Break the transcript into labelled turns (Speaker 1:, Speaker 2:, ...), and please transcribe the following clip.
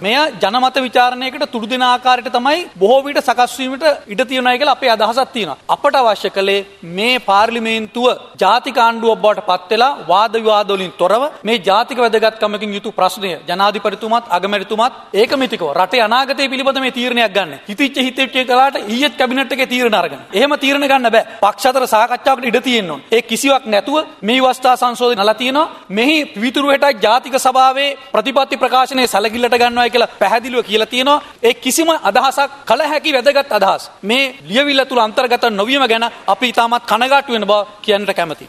Speaker 1: මෙය ජනමත විචාරණයකට තුඩු දෙන ආකාරයට තමයි බොහෝ විට සකස් වීමට ඉඩ තියෙනවා කියලා අපේ අදහසක් තියෙනවා. අපට අවශ්‍ය කළේ මේ පාර්ලිමේන්තුව ජාතික ආණ්ඩුවක් බවට පත් වෙලා වාද විවාද වලින් තොරව මේ ජාතික වැදගත්කමකින් යුතු ප්‍රශ්නය ජනාධිපතිතුමත් අගමැතිතුමත් ඒකමිතිකව රටේ අනාගතය පිළිබඳ මේ තීරණයක් ගන්න. හිතිච්ච හිතෙච්ච කලාට ඊයේත් කැබිනට් එකේ තීරණ අරගෙන. එහෙම තීරණ ගන්න බෑ. පක්ෂ අතර සාකච්ඡාවකට ඉඩ තියෙන්න ඕන. ඒ කිසිවක් නැතුව මේ වස්තා සංශෝධන නලා තියෙනවා. මෙහි විතුරු හෙටක් ජාතික සභාවේ ප්‍රතිපත්ති ප්‍රකාශනයේ සැලකිල්ලට ගන්නවා කරනවායි කියලා පැහැදිලිව කියලා තියෙනවා. ඒ කිසිම අදහසක් කල හැකි වැදගත් අදහස්. මේ ලියවිල්ල තුල අන්තර්ගත නොවීම ගැන අපි ඉතාමත් කනගාටු වෙන බව කියන්නට කැමතියි.